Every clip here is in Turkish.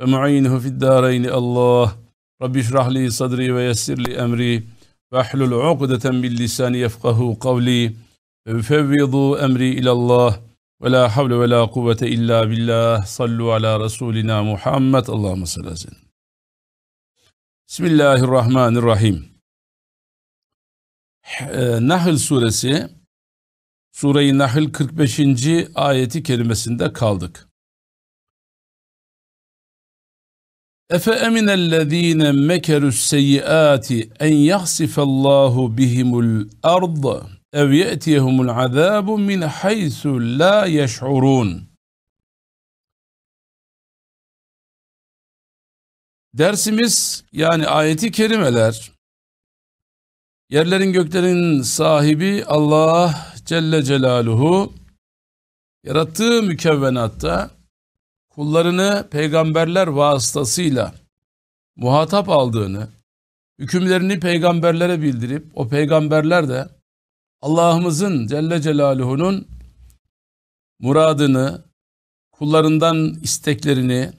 ve mu'inuhu fid-darayn Allah. Rabbi şrah li sadri ve yessir li emri ve ahlul uqdeten bil lisani yefkahu kavli ve fevvidu emri ilallah ve la havle ve la kuvvete illa billah sallu ala Resulina Muhammed Allahümme sallallahu Bismillahirrahmanirrahim. Nahl suresi Sure-i Nahl 45. ayeti kerimesinde kaldık. Efe eminellezine mekerus seyyiati en yahsifallahu bihimul ard ev ye'tiyehumul azabu min haythu la yeş'urun. Dersimiz yani ayeti kerimeler yerlerin göklerin sahibi Allah Celle Celaluhu yarattığı mükevvenatta kullarını peygamberler vasıtasıyla muhatap aldığını, hükümlerini peygamberlere bildirip o peygamberler de Allah'ımızın Celle Celaluhu'nun muradını, kullarından isteklerini,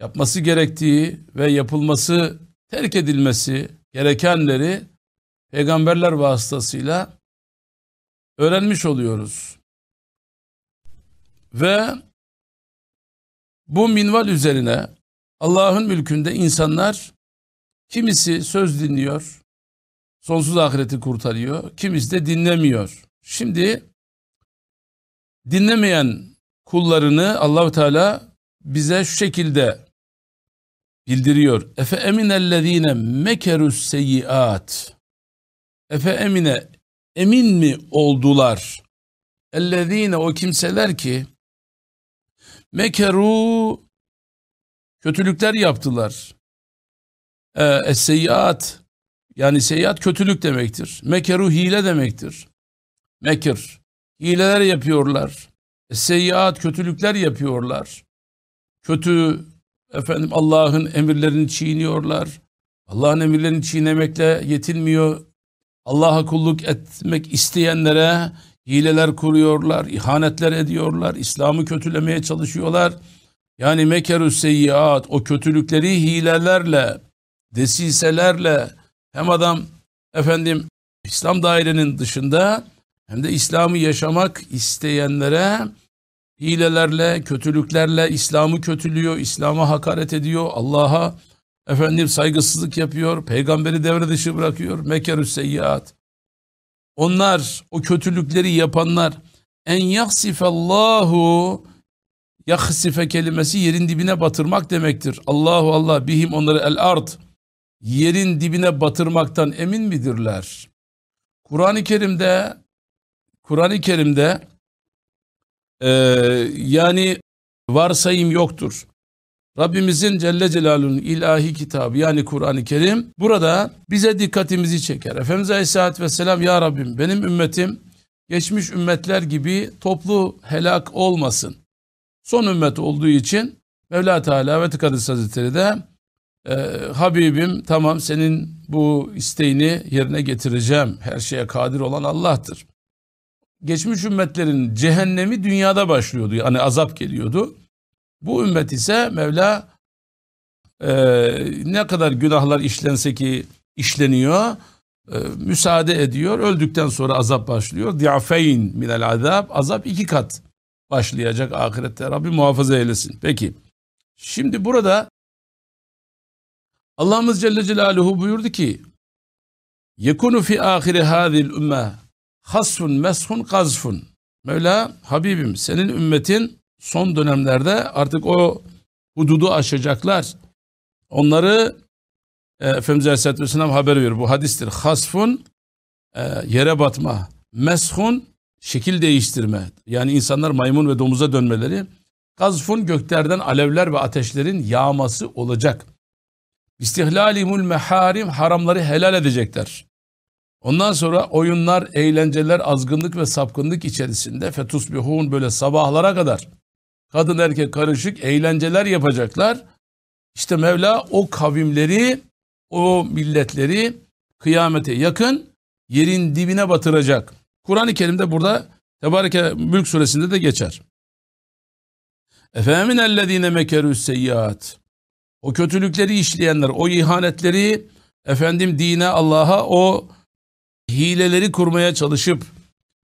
yapması gerektiği ve yapılması, terk edilmesi gerekenleri peygamberler vasıtasıyla öğrenmiş oluyoruz. Ve bu minval üzerine Allah'ın mülkünde insanlar kimisi söz dinliyor, sonsuz ahireti kurtarıyor, kimisi de dinlemiyor. Şimdi dinlemeyen kullarını Allahu Teala bize şu şekilde bildiriyor. Efe eminellezine mekerus seyyiat. Efe emine emin mi oldular? Ellezine o kimseler ki mekeru kötülükler yaptılar. Ee, seyyat yani seyyat kötülük demektir. Mekeru hile demektir. Mekir hileler yapıyorlar. Seyyat kötülükler yapıyorlar. Kötü efendim Allah'ın emirlerini çiğniyorlar. Allah'ın emirlerini çiğnemekle yetinmiyor. Allah'a kulluk etmek isteyenlere hileler kuruyorlar, ihanetler ediyorlar, İslam'ı kötülemeye çalışıyorlar. Yani mekerü seyyiat, o kötülükleri hilelerle, desiselerle hem adam efendim İslam dairenin dışında hem de İslam'ı yaşamak isteyenlere hilelerle, kötülüklerle İslam'ı kötülüyor, İslam'a hakaret ediyor, Allah'a efendim saygısızlık yapıyor, peygamberi devre dışı bırakıyor. Mekerü seyyiat. Onlar o kötülükleri yapanlar en yahsifallahu yahsife kelimesi yerin dibine batırmak demektir. Allahu Allah bihim onları el ard yerin dibine batırmaktan emin midirler? Kur'an-ı Kerim'de Kur'an-ı Kerim'de e, yani varsayım yoktur. Rabbimizin Celle Celaluhu'nun ilahi kitabı yani Kur'an-ı Kerim burada bize dikkatimizi çeker. Efendimiz Aleyhisselatü Vesselam Ya Rabbim benim ümmetim geçmiş ümmetler gibi toplu helak olmasın. Son ümmet olduğu için Mevla Teala ve Tıkadüs Hazretleri de e, Habibim tamam senin bu isteğini yerine getireceğim. Her şeye kadir olan Allah'tır. Geçmiş ümmetlerin cehennemi dünyada başlıyordu. Yani azap geliyordu. Bu ümmet ise Mevla e, ne kadar günahlar işlense ki işleniyor, e, müsaade ediyor. Öldükten sonra azap başlıyor. Diafeyn minel azab. Azap iki kat başlayacak ahirette. Rabbi muhafaza eylesin. Peki. Şimdi burada Allah'ımız Celle Celaluhu buyurdu ki Yekunu fi ahiri hadil ümme hasfun meshun kazfun. Mevla Habibim senin ümmetin son dönemlerde artık o hududu aşacaklar. Onları e, Efendimiz Aleyhisselatü Vesselam haber veriyor. Bu hadistir. Hasfun e, yere batma. Meshun şekil değiştirme. Yani insanlar maymun ve domuza dönmeleri. Gazfun göklerden alevler ve ateşlerin yağması olacak. İstihlalimul meharim haramları helal edecekler. Ondan sonra oyunlar, eğlenceler, azgınlık ve sapkınlık içerisinde fetusbihun böyle sabahlara kadar kadın erkek karışık eğlenceler yapacaklar. İşte Mevla o kavimleri, o milletleri kıyamete yakın yerin dibine batıracak. Kur'an-ı Kerim'de burada Tebareke Mülk suresinde de geçer. Efemin ellezine mekerü seyyiat. O kötülükleri işleyenler, o ihanetleri efendim dine, Allah'a o hileleri kurmaya çalışıp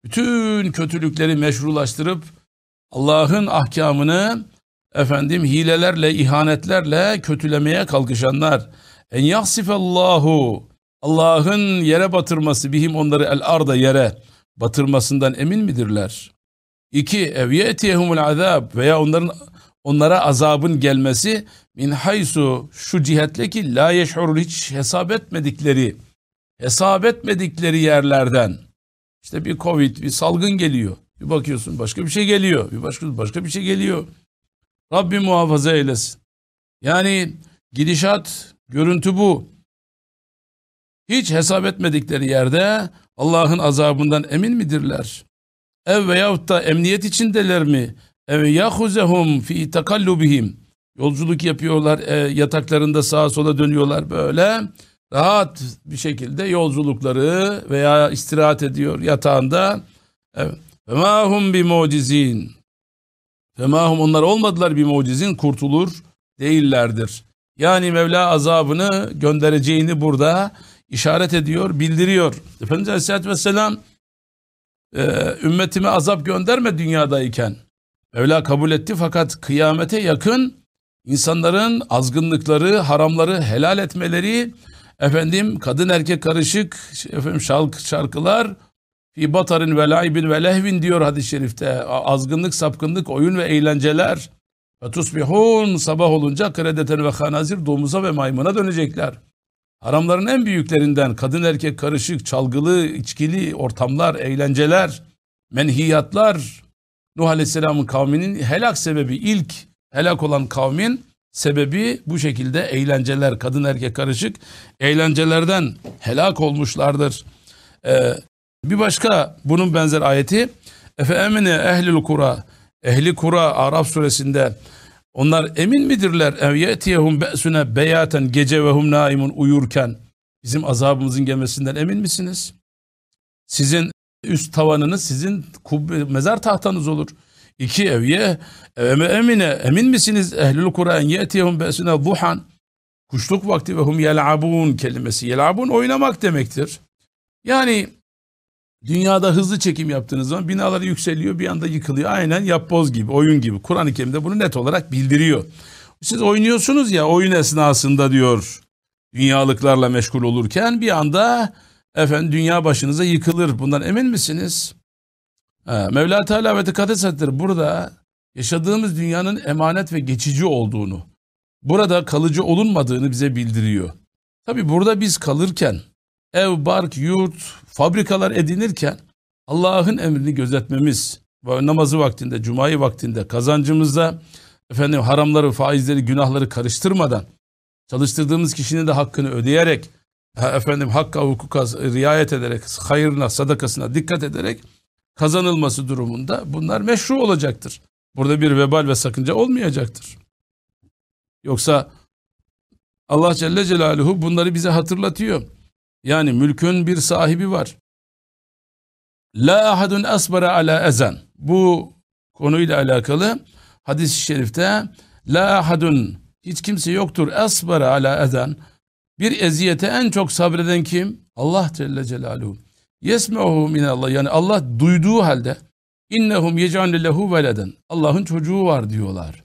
bütün kötülükleri meşrulaştırıp Allah'ın ahkamını efendim hilelerle, ihanetlerle kötülemeye kalkışanlar. En yahsifallahu Allah'ın yere batırması bihim onları el arda yere batırmasından emin midirler? İki, ev yetiyehumul azab veya onların onlara azabın gelmesi min haysu şu cihetle ki la yeşhurun hiç hesap etmedikleri hesap etmedikleri yerlerden işte bir covid bir salgın geliyor bir bakıyorsun başka bir şey geliyor bir başka başka bir şey geliyor Rabbim muhafaza eylesin yani gidişat görüntü bu hiç hesap etmedikleri yerde Allah'ın azabından emin midirler? Ev veyahut da emniyet içindeler mi? Ev yahuzehum fi takallubihim. Yolculuk yapıyorlar, e, yataklarında sağa sola dönüyorlar böyle. Rahat bir şekilde yolculukları veya istirahat ediyor yatağında. Evet. Femahum bi mucizin. Femahum onlar olmadılar bir mucizin kurtulur değillerdir. Yani Mevla azabını göndereceğini burada işaret ediyor, bildiriyor. Efendimiz Aleyhisselatü Vesselam e, ümmetime azap gönderme dünyadayken. Mevla kabul etti fakat kıyamete yakın insanların azgınlıkları, haramları helal etmeleri, efendim kadın erkek karışık efendim şarkı, şarkılar fi batarin ve laibin ve lehvin diyor hadis-i şerifte. Azgınlık, sapkınlık, oyun ve eğlenceler. Ve tusbihun sabah olunca kredeten ve hanazir domuza ve maymuna dönecekler. Haramların en büyüklerinden kadın erkek karışık, çalgılı, içkili ortamlar, eğlenceler, menhiyatlar, Nuh Aleyhisselam'ın kavminin helak sebebi, ilk helak olan kavmin sebebi bu şekilde eğlenceler, kadın erkek karışık eğlencelerden helak olmuşlardır. Ee, bir başka bunun benzer ayeti, Efe emine ehlül kura, ehli kura Araf suresinde onlar emin midirler? Ev yetiyehum be'sune beyaten gece ve hum naimun uyurken bizim azabımızın gelmesinden emin misiniz? Sizin üst tavanınız sizin kubbe, mezar tahtanız olur. İki evye evme emine emin misiniz? Ehlül Kur'an yetiyehum be'sune duhan kuşluk vakti ve hum yel'abun kelimesi. Yel'abun oynamak demektir. Yani Dünyada hızlı çekim yaptığınız zaman binalar yükseliyor bir anda yıkılıyor. Aynen yapboz gibi, oyun gibi. Kur'an-ı Kerim'de bunu net olarak bildiriyor. Siz oynuyorsunuz ya oyun esnasında diyor dünyalıklarla meşgul olurken bir anda efendim dünya başınıza yıkılır. Bundan emin misiniz? Ha, Mevla Teala ve Dikkat burada yaşadığımız dünyanın emanet ve geçici olduğunu, burada kalıcı olunmadığını bize bildiriyor. Tabi burada biz kalırken ev, bark, yurt, fabrikalar edinirken Allah'ın emrini gözetmemiz ve namazı vaktinde, cumayı vaktinde, kazancımızda efendim haramları, faizleri, günahları karıştırmadan çalıştırdığımız kişinin de hakkını ödeyerek efendim hakka, hukuka riayet ederek, hayırına, sadakasına dikkat ederek kazanılması durumunda bunlar meşru olacaktır. Burada bir vebal ve sakınca olmayacaktır. Yoksa Allah Celle Celaluhu bunları bize hatırlatıyor. Yani mülkün bir sahibi var. La ahadun asbara ala ezan. Bu konuyla alakalı hadis-i şerifte la ahadun hiç kimse yoktur asbara ala ezan. Bir eziyete en çok sabreden kim? Allah Celle Celaluhu. Yesmehu minallah yani Allah duyduğu halde innehum yec'alne lehu veleden. Allah'ın çocuğu var diyorlar.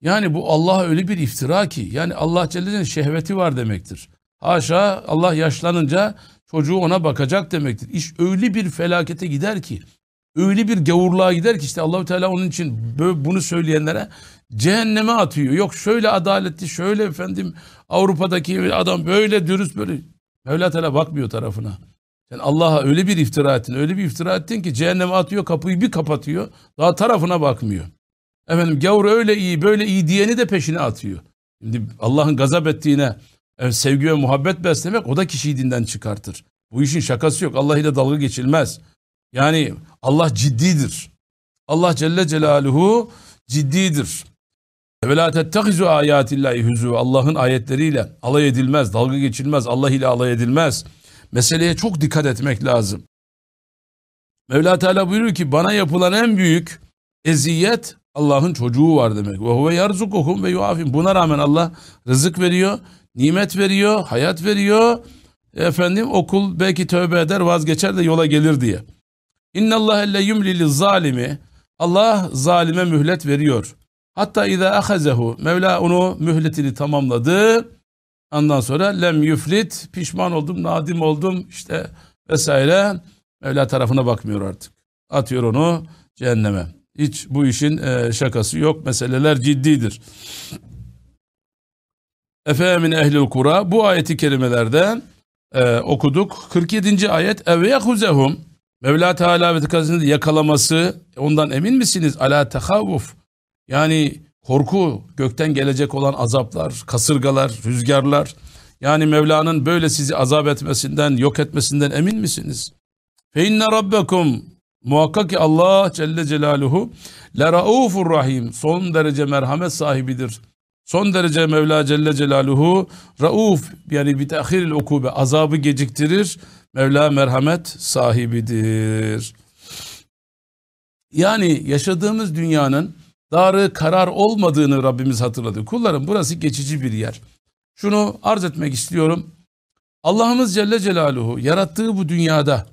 Yani bu Allah öyle bir iftira ki yani Allah Celle Celaluhu'nun şehveti var demektir. Haşa Allah yaşlanınca çocuğu ona bakacak demektir. İş öyle bir felakete gider ki, öyle bir gavurluğa gider ki işte Allahü Teala onun için bunu söyleyenlere cehenneme atıyor. Yok şöyle adaletli, şöyle efendim Avrupa'daki adam böyle dürüst böyle. Mevla Teala bakmıyor tarafına. Sen Allah'a öyle bir iftira ettin, öyle bir iftira ettin ki cehenneme atıyor, kapıyı bir kapatıyor. Daha tarafına bakmıyor. Efendim gavur öyle iyi, böyle iyi diyeni de peşine atıyor. Şimdi Allah'ın gazap ettiğine e, sevgi ve muhabbet beslemek o da kişiyi dinden çıkartır. Bu işin şakası yok. Allah ile dalga geçilmez. Yani Allah ciddidir. Allah Celle Celaluhu ciddidir. Ve la tettehizu ayatillahi huzu. Allah'ın ayetleriyle alay edilmez, dalga geçilmez, Allah ile alay edilmez. Meseleye çok dikkat etmek lazım. Mevla Teala buyuruyor ki bana yapılan en büyük eziyet Allah'ın çocuğu var demek. Ve huve yarzukuhum ve yuafim. Buna rağmen Allah rızık veriyor, nimet veriyor, hayat veriyor. Efendim okul belki tövbe eder, vazgeçer de yola gelir diye. İnna Allah elle yumlil zalimi. Allah zalime mühlet veriyor. Hatta iza ahazehu. Mevla onu mühletini tamamladı. Ondan sonra lem yüflit. Pişman oldum, nadim oldum işte vesaire. Mevla tarafına bakmıyor artık. Atıyor onu cehenneme. Hiç bu işin e, şakası yok. Meseleler ciddidir. Efe min ehlil kura bu ayeti kerimelerden e, okuduk. 47. ayet ev yehuzehum Mevla Teala ve Tekadüs'ün yakalaması ondan emin misiniz? Ala tehavvuf yani korku gökten gelecek olan azaplar, kasırgalar, rüzgarlar yani Mevla'nın böyle sizi azap etmesinden, yok etmesinden emin misiniz? Fe inne rabbekum muhakkak ki Allah Celle Celaluhu le raufur rahim son derece merhamet sahibidir. Son derece Mevla Celle Celaluhu rauf yani bir tehiril ukube azabı geciktirir. Mevla merhamet sahibidir. Yani yaşadığımız dünyanın darı karar olmadığını Rabbimiz hatırladı. Kullarım burası geçici bir yer. Şunu arz etmek istiyorum. Allah'ımız Celle Celaluhu yarattığı bu dünyada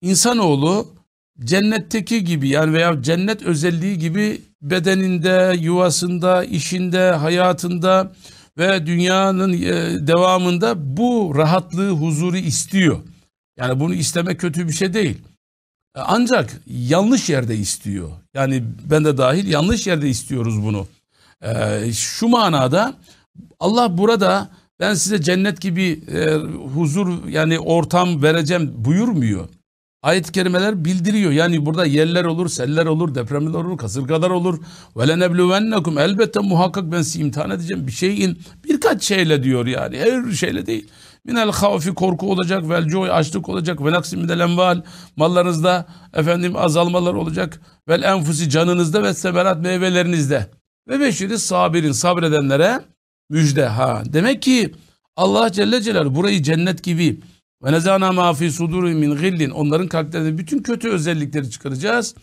insanoğlu cennetteki gibi yani veya cennet özelliği gibi bedeninde, yuvasında, işinde, hayatında ve dünyanın e, devamında bu rahatlığı, huzuru istiyor. Yani bunu isteme kötü bir şey değil. E, ancak yanlış yerde istiyor. Yani ben de dahil yanlış yerde istiyoruz bunu. Ee, şu manada Allah burada ben size cennet gibi e, huzur yani ortam vereceğim buyurmuyor. Ayet-i kerimeler bildiriyor. Yani burada yerler olur, seller olur, depremler olur, kasırgalar olur. وَلَنَبْلُوَنَّكُمْ Elbette muhakkak ben sizi imtihan edeceğim bir şeyin birkaç şeyle diyor yani. Her şeyle değil. Minel havfi korku olacak, vel cu'i açlık olacak, vel aksimidel enval mallarınızda efendim azalmalar olacak, vel enfusi canınızda ve semerat meyvelerinizde. Ve beşiri sabirin sabredenlere müjde ha. Demek ki Allah Celle Celaluhu burayı cennet gibi ve nezana ma fi suduri min gillin onların kalplerinde bütün kötü özellikleri çıkaracağız.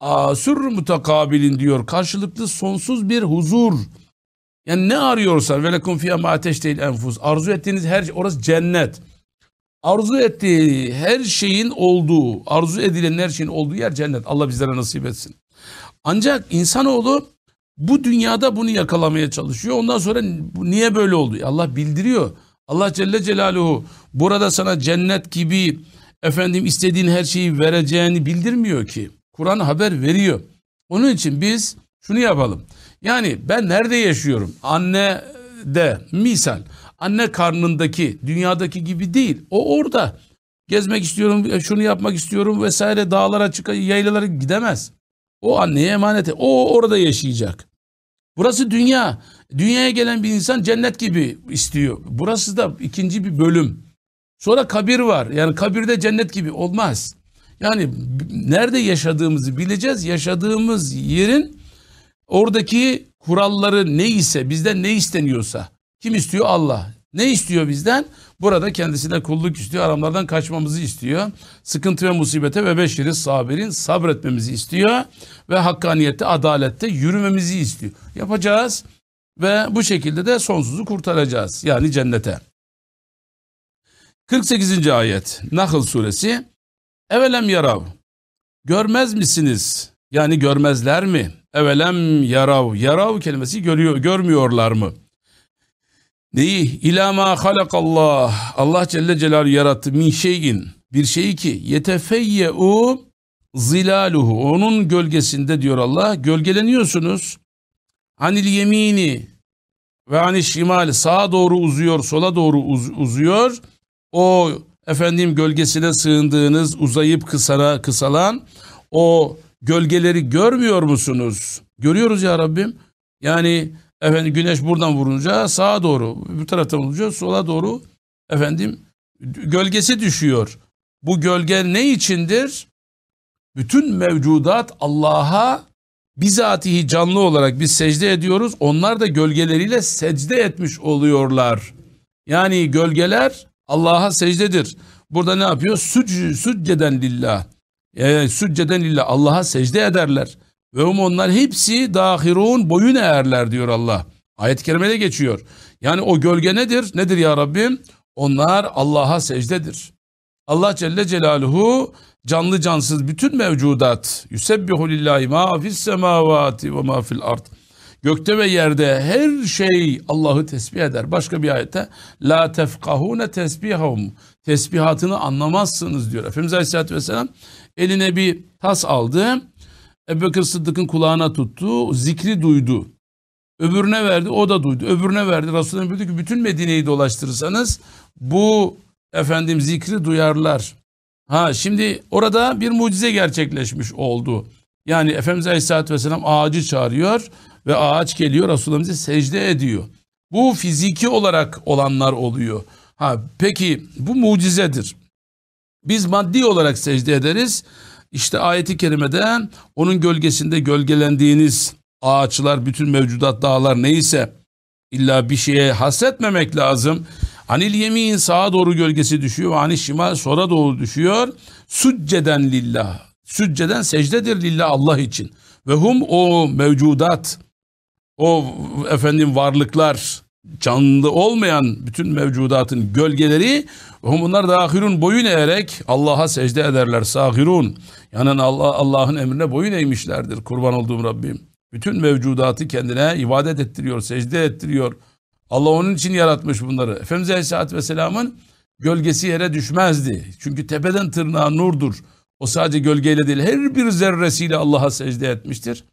Asur mutakabilin diyor. Karşılıklı sonsuz bir huzur. Yani ne arıyorsan ve lekum fiyâ ma ateşteyil enfus. Arzu ettiğiniz her şey orası cennet. Arzu ettiği her şeyin olduğu, arzu edilen her şeyin olduğu yer cennet. Allah bizlere nasip etsin. Ancak insanoğlu bu dünyada bunu yakalamaya çalışıyor. Ondan sonra niye böyle oldu? Allah bildiriyor. Allah Celle Celaluhu burada sana cennet gibi efendim istediğin her şeyi vereceğini bildirmiyor ki. Kur'an haber veriyor. Onun için biz şunu yapalım. Yani ben nerede yaşıyorum? Anne de misal anne karnındaki dünyadaki gibi değil. O orada. Gezmek istiyorum, şunu yapmak istiyorum vesaire dağlara çık yaylalara gidemez. O anneye emanet. O orada yaşayacak. Burası dünya. Dünyaya gelen bir insan cennet gibi istiyor. Burası da ikinci bir bölüm. Sonra kabir var. Yani kabirde cennet gibi olmaz. Yani nerede yaşadığımızı bileceğiz. Yaşadığımız yerin oradaki kuralları neyse, bizden ne isteniyorsa. Kim istiyor? Allah. Ne istiyor bizden? Burada kendisine kulluk istiyor, aramlardan kaçmamızı istiyor. Sıkıntı ve musibete ve beşiri sabirin sabretmemizi istiyor. Ve hakkaniyette, adalette yürümemizi istiyor. Yapacağız ve bu şekilde de sonsuzu kurtaracağız. Yani cennete. 48. ayet Nahl suresi Evelem yarav Görmez misiniz? Yani görmezler mi? Evelem yarav Yarav kelimesi görüyor, görmüyorlar mı? Neyi? İlâ mâ halakallah. Allah Celle Celaluhu yarattı min şeyin. Bir şeyi ki yetefeyye'u zilaluhu. Onun gölgesinde diyor Allah. Gölgeleniyorsunuz. Anil yemini ve anil şimal. Sağa doğru uzuyor, sola doğru uz uzuyor. O efendim gölgesine sığındığınız, uzayıp kısara, kısalan o gölgeleri görmüyor musunuz? Görüyoruz ya Rabbim. Yani Efendim güneş buradan vurunca sağa doğru, bu taraftan vurunca sola doğru efendim gölgesi düşüyor. Bu gölge ne içindir? Bütün mevcudat Allah'a bizatihi canlı olarak biz secde ediyoruz. Onlar da gölgeleriyle secde etmiş oluyorlar. Yani gölgeler Allah'a secdedir. Burada ne yapıyor? Süc, sücceden lillah. Yani sücceden lillah Allah'a secde ederler. Ve um onlar hepsi dahirun boyun eğerler diyor Allah. Ayet-i kerimede geçiyor. Yani o gölge nedir? Nedir ya Rabbim? Onlar Allah'a secdedir. Allah Celle Celaluhu canlı cansız bütün mevcudat yusebbihu lillahi ma fis semavati ve ma fil ard. Gökte ve yerde her şey Allah'ı tesbih eder. Başka bir ayette la tefkahune tesbihahum. Tesbihatını anlamazsınız diyor. Efendimiz Aleyhisselatü Vesselam eline bir tas aldı. Ebu Bekir Sıddık'ın kulağına tuttu. Zikri duydu. Öbürüne verdi o da duydu. Öbürüne verdi. Resulullah buyurdu ki bütün Medine'yi dolaştırırsanız bu efendim zikri duyarlar. Ha şimdi orada bir mucize gerçekleşmiş oldu. Yani Efendimiz Aleyhisselatü Vesselam ağacı çağırıyor ve ağaç geliyor Resulullah'ımıza secde ediyor. Bu fiziki olarak olanlar oluyor. Ha peki bu mucizedir. Biz maddi olarak secde ederiz. İşte ayeti kerimede onun gölgesinde gölgelendiğiniz ağaçlar, bütün mevcudat dağlar neyse illa bir şeye hasretmemek lazım. Anil yemin sağa doğru gölgesi düşüyor ve anil şimal sonra doğru düşüyor. Sücceden lillah. Sücceden secdedir lillah Allah için. Ve hum o mevcudat, o efendim varlıklar, canlı olmayan bütün mevcudatın gölgeleri bunlar dahirun boyun eğerek Allah'a secde ederler. Sahirun. Yani Allah Allah'ın emrine boyun eğmişlerdir. Kurban olduğum Rabbim. Bütün mevcudatı kendine ibadet ettiriyor, secde ettiriyor. Allah onun için yaratmış bunları. Efendimiz Aleyhisselatü Vesselam'ın gölgesi yere düşmezdi. Çünkü tepeden tırnağa nurdur. O sadece gölgeyle değil her bir zerresiyle Allah'a secde etmiştir.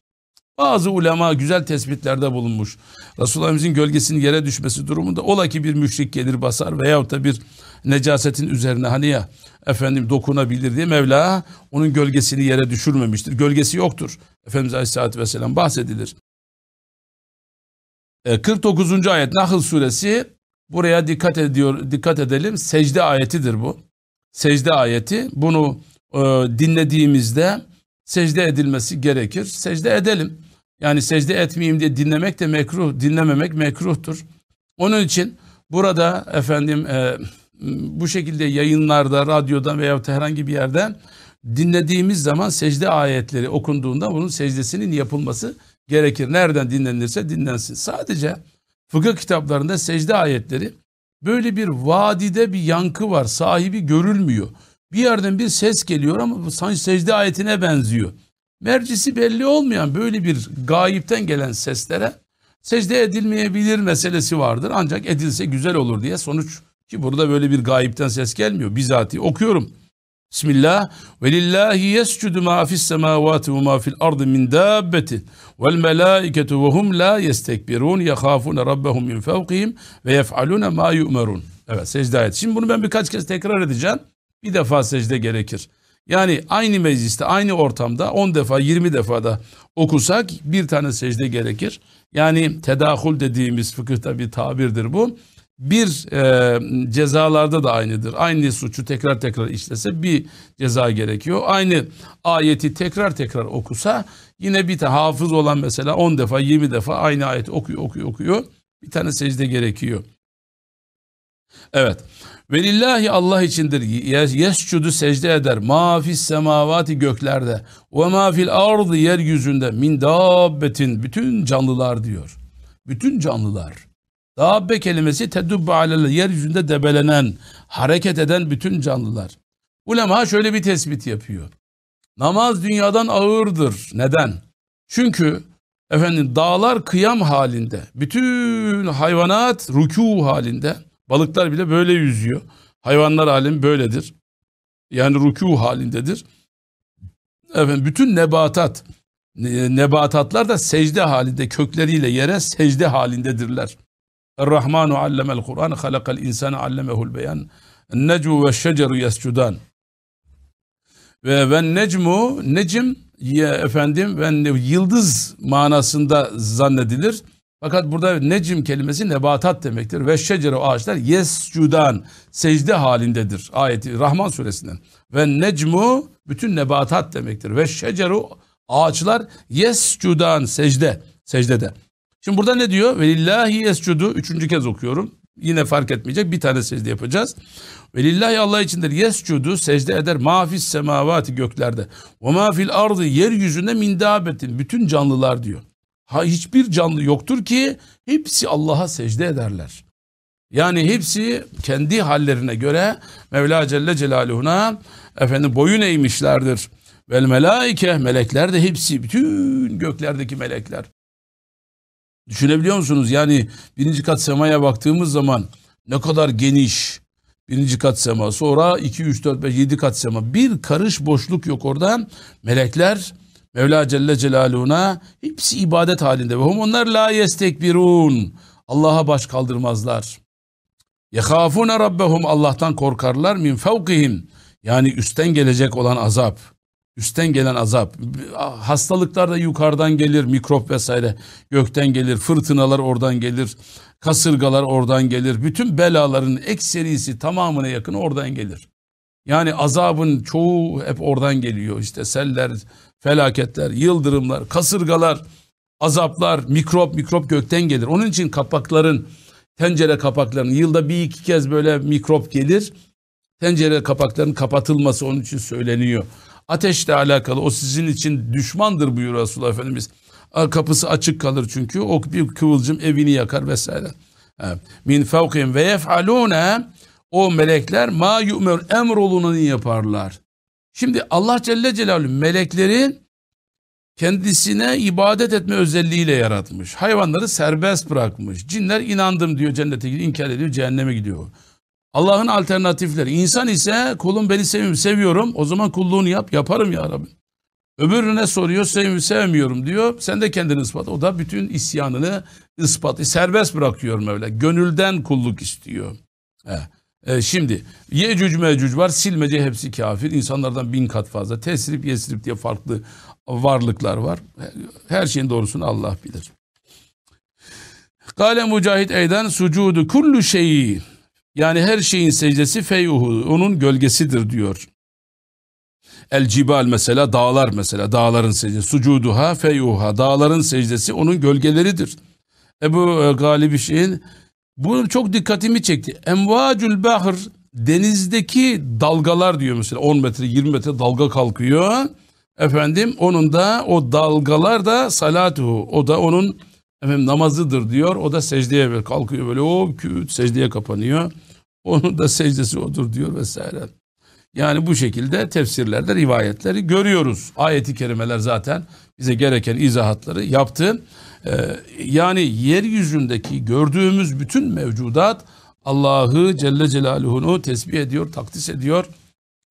Bazı ulema güzel tespitlerde bulunmuş. Resulullah'ımızın gölgesinin yere düşmesi durumunda ola ki bir müşrik gelir basar veyahut da bir necasetin üzerine hani ya efendim dokunabilir diye Mevla onun gölgesini yere düşürmemiştir. Gölgesi yoktur. Efendimiz Aleyhisselatü Vesselam bahsedilir. 49. E, ayet Nahl suresi buraya dikkat ediyor dikkat edelim. Secde ayetidir bu. Secde ayeti. Bunu e, dinlediğimizde secde edilmesi gerekir. Secde edelim. Yani secde etmeyeyim diye dinlemek de mekruh, dinlememek mekruhtur. Onun için burada efendim e, bu şekilde yayınlarda, radyoda veya herhangi bir yerden dinlediğimiz zaman secde ayetleri okunduğunda bunun secdesinin yapılması. Nereden dinlenirse dinlensin. Sadece fıkıh kitaplarında secde ayetleri böyle bir vadide bir yankı var. Sahibi görülmüyor. Bir yerden bir ses geliyor ama sanki secde ayetine benziyor. Mercisi belli olmayan böyle bir gayipten gelen seslere secde edilmeyebilir meselesi vardır. Ancak edilse güzel olur diye sonuç ki burada böyle bir gayipten ses gelmiyor. Bizatihi okuyorum. Bismillah. Ve lillahi yescudu ma fis semavati ve ma fil ardı min dabbetin vel melaiketu ve hum la yestekbirun yahafune rabbehum min fevkihim ve yef'alune ma yu'merun. Evet secde ayet. Şimdi bunu ben birkaç kez tekrar edeceğim. Bir defa secde gerekir. Yani aynı mecliste, aynı ortamda 10 defa, 20 defa da okusak bir tane secde gerekir. Yani tedahul dediğimiz fıkıhta bir tabirdir bu bir e, cezalarda da aynıdır. Aynı suçu tekrar tekrar işlese bir ceza gerekiyor. Aynı ayeti tekrar tekrar okusa yine bir tane hafız olan mesela 10 defa 20 defa aynı ayeti okuyor okuyor okuyor. Bir tane secde gerekiyor. Evet. Velillahi Allah içindir. Yescudu secde eder. Ma fis semavati göklerde. Ve ma fil ardı yeryüzünde. Min dabbetin. Bütün canlılar diyor. Bütün canlılar. Dabbe kelimesi tedubbe alel yeryüzünde debelenen, hareket eden bütün canlılar. Ulema şöyle bir tespit yapıyor. Namaz dünyadan ağırdır. Neden? Çünkü efendim dağlar kıyam halinde. Bütün hayvanat rükû halinde. Balıklar bile böyle yüzüyor. Hayvanlar halim böyledir. Yani rükû halindedir. Efendim bütün nebatat nebatatlar da secde halinde kökleriyle yere secde halindedirler. Er-Rahmanu allemel Kur'an halakal insane allemehul beyan. Necmu ve şeceru. Ve ben necmu, necim efendim ben yıldız manasında zannedilir. Fakat burada necim kelimesi nebatat demektir. Ve şecere ağaçlar yescudan secde halindedir. Ayeti Rahman suresinden. Ve necmu bütün nebatat demektir. Ve şeceru ağaçlar yescudan secde. Secdede. Şimdi burada ne diyor? Ve lillahi yescudu. Üçüncü kez okuyorum. Yine fark etmeyecek. Bir tane secde yapacağız. Ve lillahi Allah içindir. Yescudu secde eder. Mafis semavati göklerde. Ve mafil ardı yeryüzünde min dabetin. Bütün canlılar diyor. Ha, hiçbir canlı yoktur ki hepsi Allah'a secde ederler. Yani hepsi kendi hallerine göre Mevla Celle Celaluhu'na efendim boyun eğmişlerdir. Vel melaike melekler de hepsi bütün göklerdeki melekler. Düşünebiliyor musunuz? Yani birinci kat semaya baktığımız zaman ne kadar geniş birinci kat sema. Sonra 2, 3, 4, 5, 7 kat sema. Bir karış boşluk yok orada. Melekler Mevla Celle Celaluhu'na hepsi ibadet halinde. Ve hum onlar la yestekbirun. Allah'a baş kaldırmazlar. Yehafune rabbehum Allah'tan korkarlar min fevkihim. Yani üstten gelecek olan azap. Üstten gelen azap. Hastalıklar da yukarıdan gelir, mikrop vesaire gökten gelir, fırtınalar oradan gelir, kasırgalar oradan gelir. Bütün belaların ekserisi tamamına yakın oradan gelir. Yani azabın çoğu hep oradan geliyor. İşte seller, felaketler, yıldırımlar, kasırgalar, azaplar, mikrop, mikrop gökten gelir. Onun için kapakların, tencere kapaklarının yılda bir iki kez böyle mikrop gelir. Tencere kapaklarının kapatılması onun için söyleniyor. Ateşle alakalı o sizin için düşmandır buyuruyor Resulullah Efendimiz. Kapısı açık kalır çünkü o bir kıvılcım evini yakar vesaire. Min fevkihim ve yef'alune o melekler ma yu'mer emrolunanı yaparlar. Şimdi Allah Celle Celaluhu meleklerin kendisine ibadet etme özelliğiyle yaratmış. Hayvanları serbest bırakmış. Cinler inandım diyor cennete gidiyor, inkar ediyor, cehenneme gidiyor. Allah'ın alternatifleri. İnsan ise kulum beni seviyorum, seviyorum. O zaman kulluğunu yap, yaparım ya Rabbi. Öbürüne soruyor, sevmiyorum, sevmiyorum diyor. Sen de kendini ispat. O da bütün isyanını ispatı serbest bırakıyor Mevla. Gönülden kulluk istiyor. He. E, şimdi Yecüc Mecüc var silmece hepsi kafir insanlardan bin kat fazla tesrip yesrip diye farklı varlıklar var her şeyin doğrusunu Allah bilir. Kale Mücahit Eyden sucudu kullu şeyi yani her şeyin secdesi feyuhu onun gölgesidir diyor. El cibal mesela dağlar mesela dağların secdesi sucuduha feyuha dağların secdesi onun gölgeleridir. Ebu e, Galibi şeyin bu çok dikkatimi çekti. Emvacül bahr denizdeki dalgalar diyor mesela 10 metre 20 metre dalga kalkıyor. Efendim onun da o dalgalar da salatuhu o da onun efendim namazıdır diyor. O da secdeye böyle kalkıyor böyle o küt secdeye kapanıyor. Onun da secdesi odur diyor vesaire. Yani bu şekilde tefsirlerde rivayetleri görüyoruz. Ayeti kerimeler zaten bize gereken izahatları yaptı. Ee, yani yeryüzündeki gördüğümüz bütün mevcudat Allah'ı Celle Celaluhu'nu tesbih ediyor, takdis ediyor.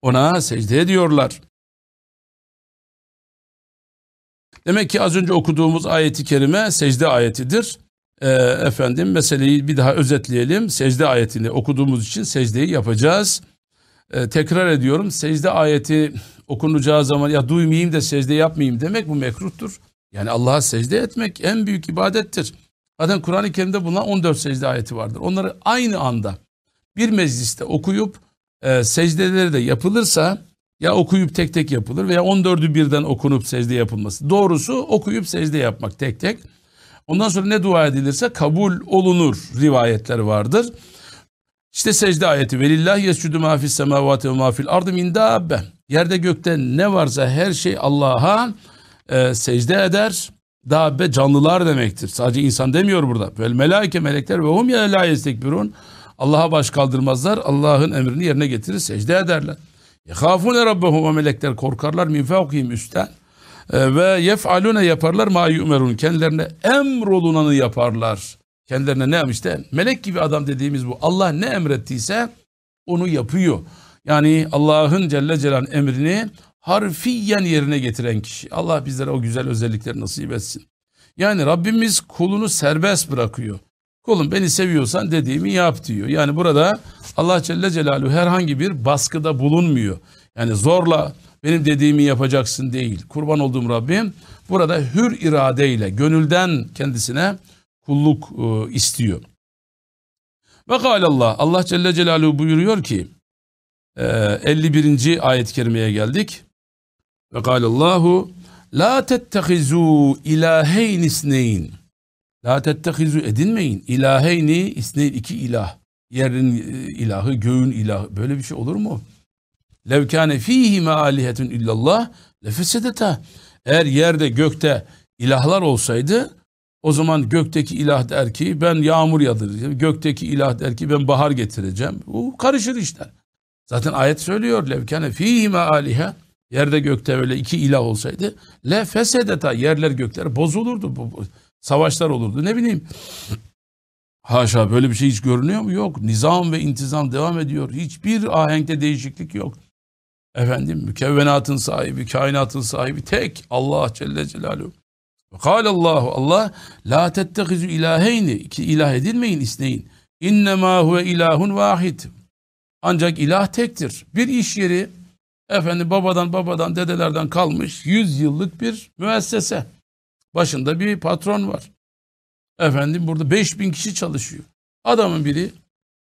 Ona secde ediyorlar. Demek ki az önce okuduğumuz ayeti kerime secde ayetidir. Ee, efendim meseleyi bir daha özetleyelim. Secde ayetini okuduğumuz için secdeyi yapacağız. Ee, tekrar ediyorum secde ayeti okunacağı zaman ya duymayayım da secde yapmayayım demek bu mekruhtur. Yani Allah'a secde etmek en büyük ibadettir. Zaten Kur'an-ı Kerim'de bulunan 14 secde ayeti vardır. Onları aynı anda bir mecliste okuyup e, secdeleri de yapılırsa ya okuyup tek tek yapılır veya 14'ü birden okunup secde yapılması. Doğrusu okuyup secde yapmak tek tek. Ondan sonra ne dua edilirse kabul olunur rivayetler vardır. İşte secde ayeti. Velillah yescudu ma fis semavati ve ma fil ardı min dabbe. Yerde gökte ne varsa her şey Allah'a e, secde eder. Dabbe canlılar demektir. Sadece insan demiyor burada. Vel melaike melekler ve hum ya la yestekbirun. Allah'a baş kaldırmazlar. Allah'ın emrini yerine getirir, secde ederler. Yehafune rabbehum melekler korkarlar min fevkihim üstten. E, ve yef'alune yaparlar ma yu'merun. Kendilerine emrolunanı yaparlar. Kendilerine ne işte melek gibi adam dediğimiz bu. Allah ne emrettiyse onu yapıyor. Yani Allah'ın Celle Celal emrini harfiyen yerine getiren kişi. Allah bizlere o güzel özellikleri nasip etsin. Yani Rabbimiz kulunu serbest bırakıyor. Kulum beni seviyorsan dediğimi yap diyor. Yani burada Allah Celle Celaluhu herhangi bir baskıda bulunmuyor. Yani zorla benim dediğimi yapacaksın değil. Kurban olduğum Rabbim burada hür iradeyle, gönülden kendisine kulluk e, istiyor. Ve Allah Allah Celle Celaluhu buyuruyor ki e, 51. ayet-i kerimeye geldik. Ve Allahu La tettehizu ilaheyn isneyn. La tettehizu edinmeyin. İlaheyni isneyn iki ilah. Yerin e, ilahı, göğün ilahı. Böyle bir şey olur mu? Lev kâne fîhime âlihetun illallah lefesedeta. Eğer yerde gökte ilahlar olsaydı o zaman gökteki ilah der ki ben yağmur yağdıracağım. Gökteki ilah der ki ben bahar getireceğim. Bu karışır işler. Zaten ayet söylüyor. Levkane fîhime alihe. Yerde gökte öyle iki ilah olsaydı. Le fesedeta. Yerler gökler bozulurdu. Bu, bu, savaşlar olurdu. Ne bileyim. Haşa böyle bir şey hiç görünüyor mu? Yok. Nizam ve intizam devam ediyor. Hiçbir ahenkte değişiklik yok. Efendim mükevvenatın sahibi, kainatın sahibi tek Allah Celle Celaluhu. Allahu Allah la tettehizu ilaheyni iki ilah edilmeyin isneyin. İnnemâ huve ilahun vahid. Ancak ilah tektir. Bir iş yeri efendim babadan babadan dedelerden kalmış yüz yıllık bir müessese. Başında bir patron var. Efendim burada beş bin kişi çalışıyor. Adamın biri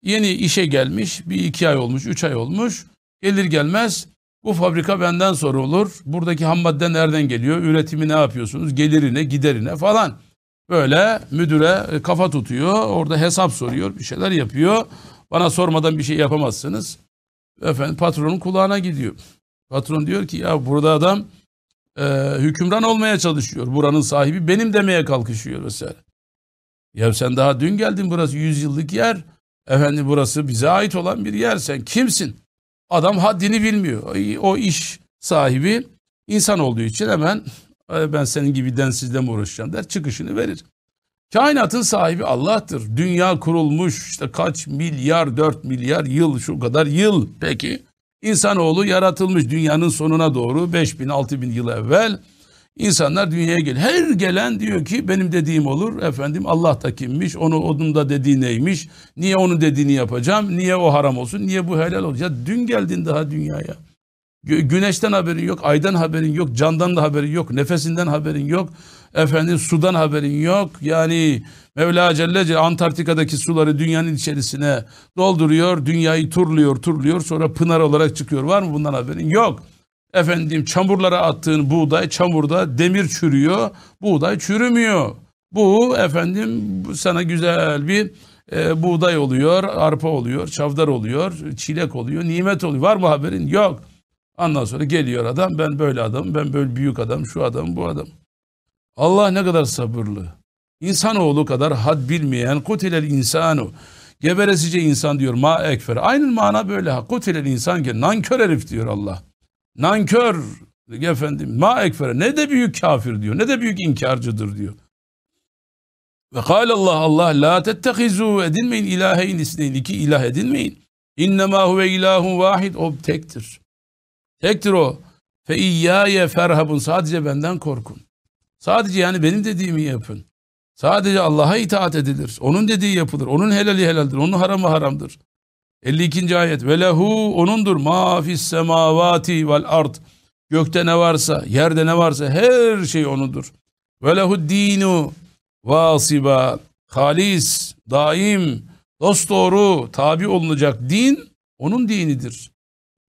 yeni işe gelmiş bir iki ay olmuş üç ay olmuş gelir gelmez bu fabrika benden sorulur. Buradaki ham madde nereden geliyor? Üretimi ne yapıyorsunuz? Gelirine, giderine falan. Böyle müdüre e, kafa tutuyor. Orada hesap soruyor. Bir şeyler yapıyor. Bana sormadan bir şey yapamazsınız. Efendim patronun kulağına gidiyor. Patron diyor ki ya burada adam e, hükümran olmaya çalışıyor. Buranın sahibi benim demeye kalkışıyor mesela. Ya sen daha dün geldin burası 100 yıllık yer. Efendim burası bize ait olan bir yer. Sen kimsin? Adam haddini bilmiyor. O iş sahibi insan olduğu için hemen ben senin gibi densizle mi uğraşacağım der çıkışını verir. Kainatın sahibi Allah'tır. Dünya kurulmuş işte kaç milyar dört milyar yıl şu kadar yıl peki. İnsanoğlu yaratılmış dünyanın sonuna doğru 5000 6000 yıl evvel insanlar dünyaya gel. Her gelen diyor ki benim dediğim olur. Efendim Allah da kimmiş? Onu onun da dediği neymiş? Niye onun dediğini yapacağım? Niye o haram olsun? Niye bu helal olacak? Dün geldin daha dünyaya. Güneşten haberin yok, aydan haberin yok, candan da haberin yok, nefesinden haberin yok, efendim sudan haberin yok. Yani Mevla Celle Celle Antarktika'daki suları dünyanın içerisine dolduruyor, dünyayı turluyor, turluyor, sonra pınar olarak çıkıyor. Var mı bundan haberin? Yok. Efendim çamurlara attığın buğday çamurda demir çürüyor, buğday çürümüyor. Bu efendim sana güzel bir e, buğday oluyor, arpa oluyor, çavdar oluyor, çilek oluyor, nimet oluyor. Var mı haberin? Yok. Ondan sonra geliyor adam, ben böyle adam, ben böyle büyük adam, şu adam, bu adam. Allah ne kadar sabırlı. İnsanoğlu kadar had bilmeyen kutilel insanu. Geberesice insan diyor ma ekfer. Aynı mana böyle. Kutilel insan ki nankör herif diyor Allah. Nankör efendim ma ekfere ne de büyük kafir diyor ne de büyük inkarcıdır diyor. Ve kâle Allah Allah la tettehizu edinmeyin ilaheyn isneyn iki ilah edinmeyin. İnnemâ huve ilahun vahid o tektir. Tektir o. Fe iyyâye ferhabun sadece benden korkun. Sadece yani benim dediğimi yapın. Sadece Allah'a itaat edilir. Onun dediği yapılır. Onun helali helaldir. Onun haramı haramdır. 52. ayet ve lehu onundur ma fis semavati vel ard gökte ne varsa yerde ne varsa her şey onudur ve lehu dinu vasiba halis daim dost doğru tabi olunacak din onun dinidir.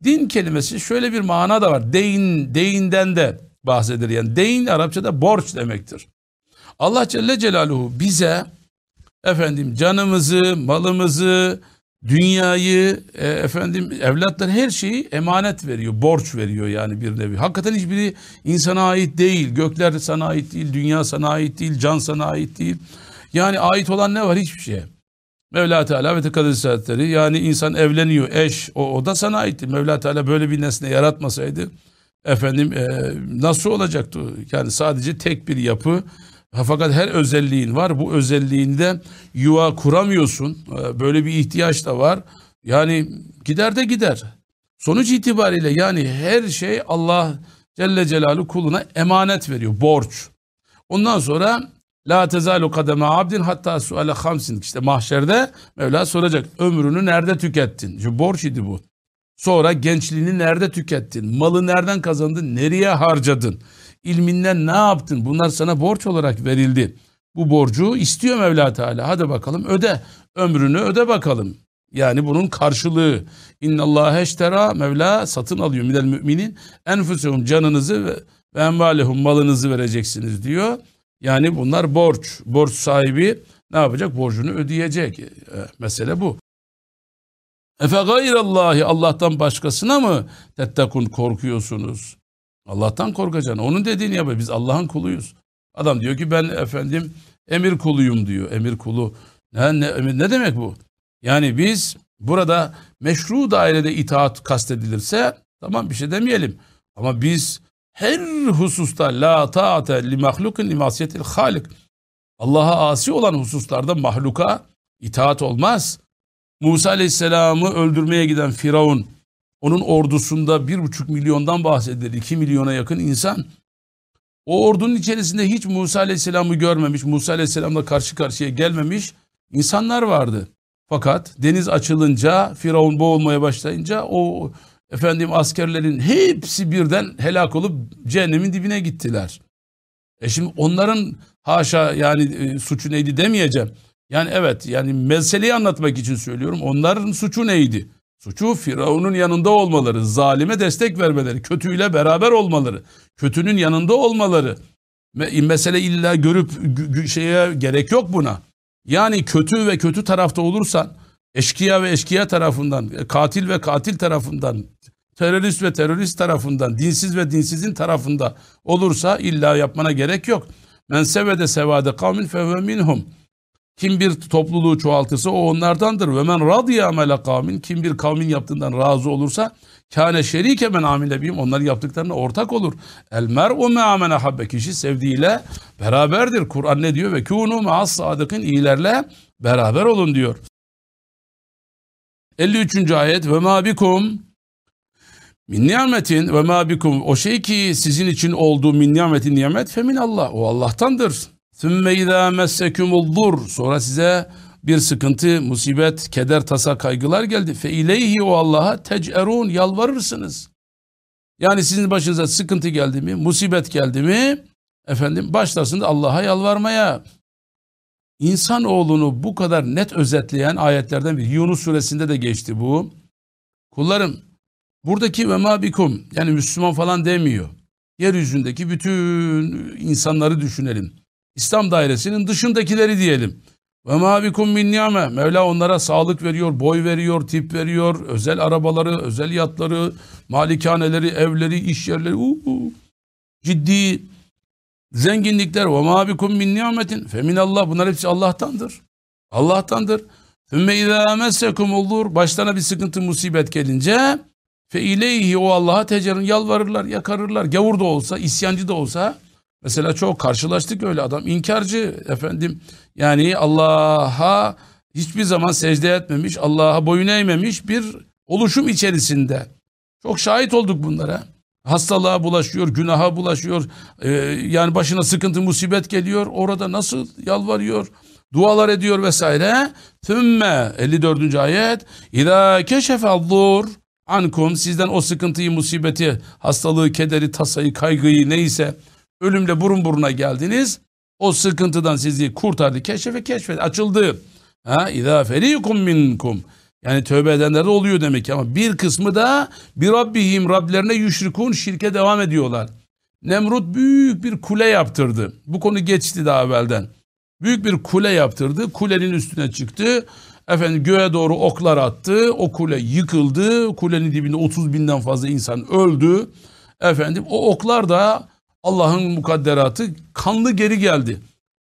Din kelimesi şöyle bir mana da var. Deyin, deyinden de bahsedilir. Yani deyin Arapçada borç demektir. Allah Celle Celaluhu bize efendim canımızı, malımızı, dünyayı, e, efendim evlatlar her şeyi emanet veriyor, borç veriyor yani bir nevi. Hakikaten hiçbiri insana ait değil. Gökler sana ait değil, dünya sana ait değil, can sana ait değil. Yani ait olan ne var? Hiçbir şey. Mevla Teala ve Tekaddes Hazretleri yani insan evleniyor, eş, o, o da sana aitti. Mevla Teala böyle bir nesne yaratmasaydı efendim e, nasıl olacaktı? Yani sadece tek bir yapı fakat her özelliğin var. Bu özelliğinde yuva kuramıyorsun. Ee, böyle bir ihtiyaç da var. Yani gider de gider. Sonuç itibariyle yani her şey Allah Celle Celaluhu kuluna emanet veriyor. Borç. Ondan sonra La tezalu kademe abdin hatta suale hamsin. İşte mahşerde Mevla soracak. Ömrünü nerede tükettin? Çünkü borç idi bu. Sonra gençliğini nerede tükettin? Malı nereden kazandın? Nereye harcadın? ilminden ne yaptın? Bunlar sana borç olarak verildi. bu borcu istiyor Mevla Teala. Hadi bakalım öde. Ömrünü öde bakalım. Yani bunun karşılığı. İnnallâhe eştera Mevla satın alıyor minel müminin. Enfusehum canınızı ve, ve envalehum malınızı vereceksiniz diyor. Yani bunlar borç. Borç sahibi ne yapacak? Borcunu ödeyecek. E, mesele bu. Efe gayrallahi Allah'tan başkasına mı tettekun korkuyorsunuz? Allah'tan korkacaksın. Onun dediğini yap. Biz Allah'ın kuluyuz. Adam diyor ki ben efendim emir kuluyum diyor. Emir kulu. Ne, ne, ne demek bu? Yani biz burada meşru dairede itaat kastedilirse tamam bir şey demeyelim. Ama biz her hususta la taate li mahlukin li masiyetil halik. Allah'a asi olan hususlarda mahluka itaat olmaz. Musa Aleyhisselam'ı öldürmeye giden Firavun, onun ordusunda bir buçuk milyondan bahsedilir. iki milyona yakın insan. O ordunun içerisinde hiç Musa Aleyhisselam'ı görmemiş, Musa Aleyhisselam'la karşı karşıya gelmemiş insanlar vardı. Fakat deniz açılınca, Firavun boğulmaya başlayınca o efendim askerlerin hepsi birden helak olup cehennemin dibine gittiler. E şimdi onların haşa yani e, suçu neydi demeyeceğim. Yani evet yani meseleyi anlatmak için söylüyorum. Onların suçu neydi? Suçu Firavun'un yanında olmaları, zalime destek vermeleri, kötüyle beraber olmaları, kötünün yanında olmaları. Mesele illa görüp şeye gerek yok buna. Yani kötü ve kötü tarafta olursan, eşkıya ve eşkıya tarafından, katil ve katil tarafından, terörist ve terörist tarafından, dinsiz ve dinsizin tarafında olursa illa yapmana gerek yok. Men sevede sevade kavmin fevve minhum. Kim bir topluluğu çoğaltırsa o onlardandır. Ve men radiye amele kavmin. Kim bir kavmin yaptığından razı olursa kâne şerike men amile bihim. Onların yaptıklarına ortak olur. El mer'u me amene habbe. Kişi sevdiğiyle beraberdir. Kur'an ne diyor? Ve kûnû me'as sadıkın iyilerle beraber olun diyor. 53. ayet ve ma bikum min nimetin ve ma bikum o şey ki sizin için olduğu min nimetin nimet femin Allah. O Allah'tandır. Sümme izâ messekumul Sonra size bir sıkıntı, musibet, keder, tasa, kaygılar geldi. Fe ileyhi o Allah'a tec'erun yalvarırsınız. Yani sizin başınıza sıkıntı geldi mi, musibet geldi mi, efendim başlarsınız Allah'a yalvarmaya. İnsanoğlunu bu kadar net özetleyen ayetlerden bir Yunus suresinde de geçti bu. Kullarım buradaki ve ma bikum yani Müslüman falan demiyor. Yeryüzündeki bütün insanları düşünelim. İslam dairesinin dışındakileri diyelim. Ve ma min ni'me. Mevla onlara sağlık veriyor, boy veriyor, tip veriyor, özel arabaları, özel yatları, malikaneleri, evleri, iş yerleri, uh, ciddi zenginlikler. Ve ma min ni'metin fe minallah. Bunlar hepsi Allah'tandır. Allah'tandır. Sümme izâ messekum olur. Başlarına bir sıkıntı, musibet gelince fe ileyhi o Allah'a tecerun yalvarırlar, yakarırlar. Gavur da olsa, isyancı da olsa Mesela çok karşılaştık öyle adam inkarcı efendim yani Allah'a hiçbir zaman secde etmemiş, Allah'a boyun eğmemiş bir oluşum içerisinde. Çok şahit olduk bunlara. Hastalığa bulaşıyor, günaha bulaşıyor. Ee, yani başına sıkıntı, musibet geliyor. Orada nasıl yalvarıyor, dualar ediyor vesaire. Tümme 54. ayet. İza keşefe'd-dur ankum sizden o sıkıntıyı, musibeti, hastalığı, kederi, tasayı, kaygıyı neyse Ölümle burun buruna geldiniz. O sıkıntıdan sizi kurtardı. Keşfe keşfet açıldı. Ha idâ ferîkum minkum. Yani tövbe edenler de oluyor demek ki ama bir kısmı da bir Rabbihim Rablerine yüşrikun şirke devam ediyorlar. Nemrut büyük bir kule yaptırdı. Bu konu geçti daha evvelden. Büyük bir kule yaptırdı. Kulenin üstüne çıktı. Efendim göğe doğru oklar attı. O kule yıkıldı. Kulenin dibinde 30 binden fazla insan öldü. Efendim o oklar da Allah'ın mukadderatı kanlı geri geldi.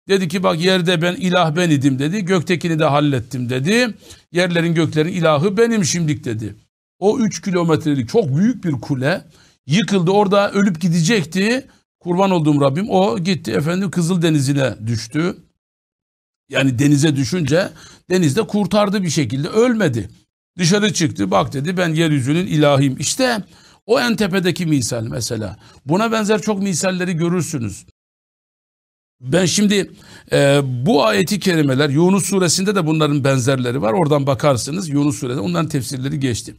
Dedi ki bak yerde ben ilah ben idim dedi. Göktekini de hallettim dedi. Yerlerin göklerin ilahı benim şimdik dedi. O 3 kilometrelik çok büyük bir kule yıkıldı. Orada ölüp gidecekti. Kurban olduğum Rabbim o gitti efendim Kızıl Denizi'ne düştü. Yani denize düşünce denizde kurtardı bir şekilde ölmedi. Dışarı çıktı bak dedi ben yeryüzünün ilahiyim. İşte o en tepedeki misal mesela. Buna benzer çok misalleri görürsünüz. Ben şimdi e, bu ayeti kerimeler Yunus suresinde de bunların benzerleri var. Oradan bakarsınız Yunus suresinde onların tefsirleri geçti.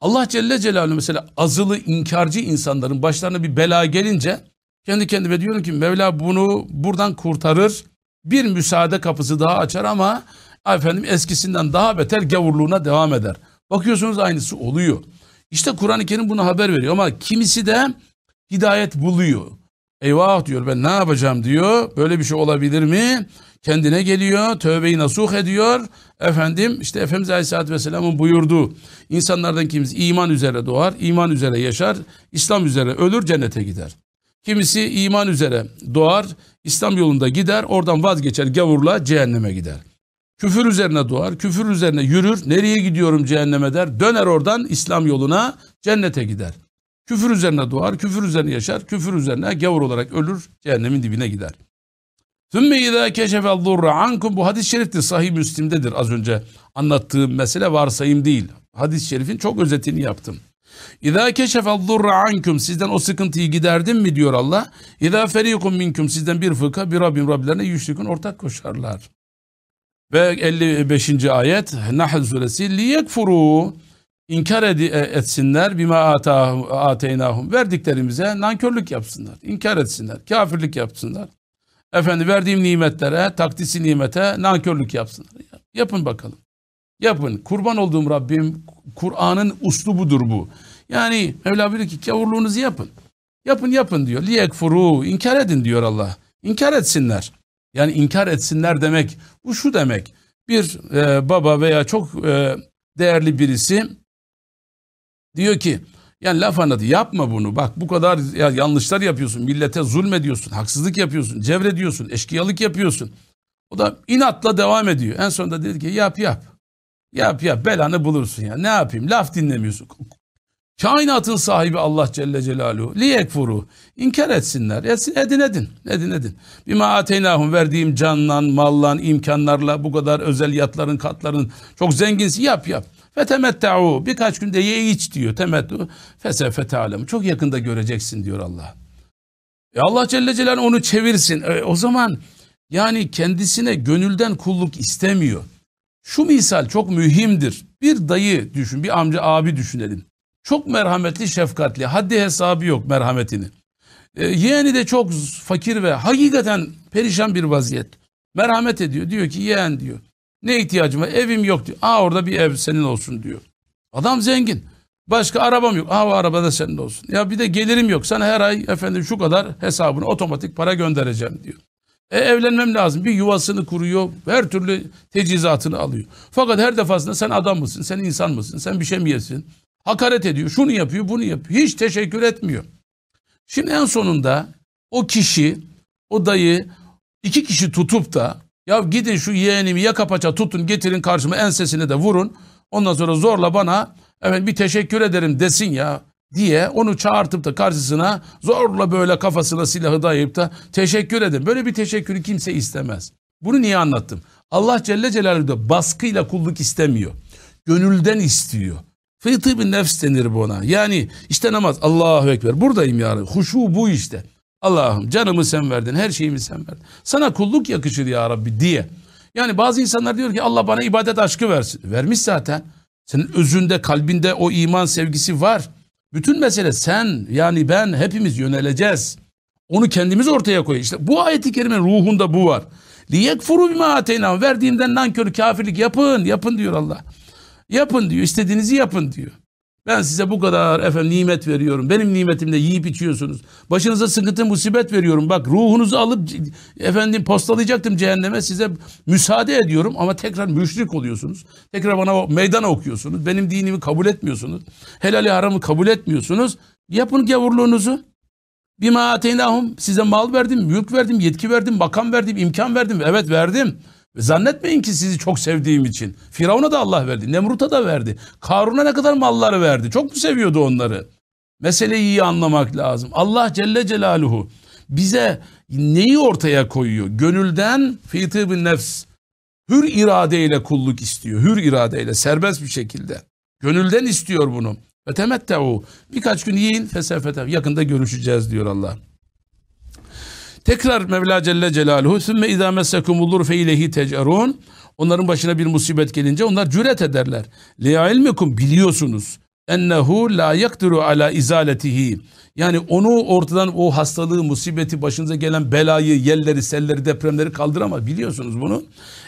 Allah Celle Celaluhu mesela azılı inkarcı insanların başlarına bir bela gelince kendi kendime diyorum ki Mevla bunu buradan kurtarır Bir müsaade kapısı daha açar ama efendim eskisinden daha beter gavurluğuna devam eder. Bakıyorsunuz aynısı oluyor. İşte Kur'an-ı Kerim bunu haber veriyor ama kimisi de hidayet buluyor. Eyvah diyor ben ne yapacağım diyor. Böyle bir şey olabilir mi? Kendine geliyor, tövbeyi nasuh ediyor. Efendim işte Efendimiz Aleyhisselatü Vesselam'ın buyurduğu insanlardan kimisi iman üzere doğar, iman üzere yaşar, İslam üzere ölür, cennete gider. Kimisi iman üzere doğar, İslam yolunda gider, oradan vazgeçer, gavurla cehenneme gider. Küfür üzerine doğar, küfür üzerine yürür, nereye gidiyorum cehenneme der, döner oradan İslam yoluna, cennete gider. Küfür üzerine doğar, küfür üzerine yaşar, küfür üzerine gavur olarak ölür, cehennemin dibine gider. Sümme izâ keşefel zurra ankum bu hadis-i şeriftir, sahih Müslim'dedir az önce anlattığım mesele varsayım değil. Hadis-i şerifin çok özetini yaptım. İzâ keşefel zurra ankum sizden o sıkıntıyı giderdim mi diyor Allah. İzâ ferîkum minkum sizden bir fıkha bir Rabbim Rablerine yüşrikun ortak koşarlar. Ve 55. ayet Nahl suresi liyekfuru inkar ed- etsinler bima ateynahum verdiklerimize nankörlük yapsınlar. inkar etsinler. Kafirlik yapsınlar. Efendi verdiğim nimetlere, takdisi nimete nankörlük yapsınlar. Yapın bakalım. Yapın. Kurban olduğum Rabbim Kur'an'ın uslubudur bu. Yani Mevla diyor ki kavurluğunuzu yapın. Yapın yapın diyor. Liyekfuru inkar edin diyor Allah. İnkar etsinler. Yani inkar etsinler demek bu şu demek. Bir e, baba veya çok e, değerli birisi diyor ki yani laf anladı yapma bunu bak bu kadar ya, yanlışlar yapıyorsun millete zulmediyorsun haksızlık yapıyorsun cevrediyorsun eşkıyalık yapıyorsun. O da inatla devam ediyor. En sonunda dedi ki yap yap. Yap yap belanı bulursun ya ne yapayım laf dinlemiyorsun. Kainatın sahibi Allah Celle Celaluhu. Liyekfuru. İnkar etsinler. Etsin, edin edin. Edin edin. Bima ateynahum verdiğim canlan, mallan, imkanlarla bu kadar özel yatların, katların çok zenginsin. Yap yap. Fetemetta'u. Birkaç günde ye iç diyor. Temettu. Fesefete alem. Çok yakında göreceksin diyor Allah. E Allah Celle Celaluhu onu çevirsin. E, o zaman yani kendisine gönülden kulluk istemiyor. Şu misal çok mühimdir. Bir dayı düşün, bir amca abi düşünelim. Çok merhametli, şefkatli. Haddi hesabı yok merhametini. E, yeğeni de çok fakir ve hakikaten perişan bir vaziyet. Merhamet ediyor. Diyor ki yeğen diyor. Ne ihtiyacım var? Evim yok diyor. Aa orada bir ev senin olsun diyor. Adam zengin. Başka arabam yok. Aa o araba da senin olsun. Ya bir de gelirim yok. Sana her ay efendim şu kadar hesabını otomatik para göndereceğim diyor. E, evlenmem lazım. Bir yuvasını kuruyor. Her türlü tecizatını alıyor. Fakat her defasında sen adam mısın? Sen insan mısın? Sen bir şey mi yesin? Hakaret ediyor. Şunu yapıyor, bunu yapıyor. Hiç teşekkür etmiyor. Şimdi en sonunda o kişi, o dayı iki kişi tutup da ya gidin şu yeğenimi yaka paça tutun getirin karşıma ensesine de vurun. Ondan sonra zorla bana evet bir teşekkür ederim desin ya diye onu çağırtıp da karşısına zorla böyle kafasına silahı dayayıp da teşekkür edin. Böyle bir teşekkürü kimse istemez. Bunu niye anlattım? Allah Celle Celaluhu da baskıyla kulluk istemiyor. Gönülden istiyor. Fıtı bir nefs denir buna. Yani işte namaz Allahu Ekber buradayım ya Rabbi. Huşu bu işte. Allah'ım canımı sen verdin her şeyimi sen verdin. Sana kulluk yakışır ya Rabbi diye. Yani bazı insanlar diyor ki Allah bana ibadet aşkı versin. Vermiş zaten. Senin özünde kalbinde o iman sevgisi var. Bütün mesele sen yani ben hepimiz yöneleceğiz. Onu kendimiz ortaya koyuyor. İşte bu ayeti kerimenin ruhunda bu var. Liyekfuru bima ateyna verdiğimden nankör kafirlik yapın yapın diyor Allah. Yapın diyor istediğinizi yapın diyor. Ben size bu kadar efendim nimet veriyorum. Benim nimetimle yiyip içiyorsunuz. Başınıza sıkıntı musibet veriyorum. Bak ruhunuzu alıp efendim postalayacaktım cehenneme. Size müsaade ediyorum ama tekrar müşrik oluyorsunuz. Tekrar bana meydan okuyorsunuz. Benim dinimi kabul etmiyorsunuz. Helali haramı kabul etmiyorsunuz. Yapın gavurluğunuzu. Bima ateynahum size mal verdim, mülk verdim, yetki verdim, makam verdim, imkan verdim. Evet verdim. Zannetmeyin ki sizi çok sevdiğim için. Firavun'a da Allah verdi. Nemrut'a da verdi. Karun'a ne kadar malları verdi. Çok mu seviyordu onları? Meseleyi iyi anlamak lazım. Allah Celle Celaluhu bize neyi ortaya koyuyor? Gönülden fitî bin nefs. Hür iradeyle kulluk istiyor. Hür iradeyle serbest bir şekilde. Gönülden istiyor bunu. Ve temette'u. Birkaç gün yiyin fesefete. Yakında görüşeceğiz diyor Allah. Tekrar Mevla Celle Celaluhu sümme izâ messekumulur fe ilehi tecerun. Onların başına bir musibet gelince onlar cüret ederler. Li ilmikum biliyorsunuz. ennehu la yakdiru ala izaletihi. Yani onu ortadan o hastalığı, musibeti, başınıza gelen belayı, yelleri, selleri, depremleri kaldıramaz. Biliyorsunuz bunu.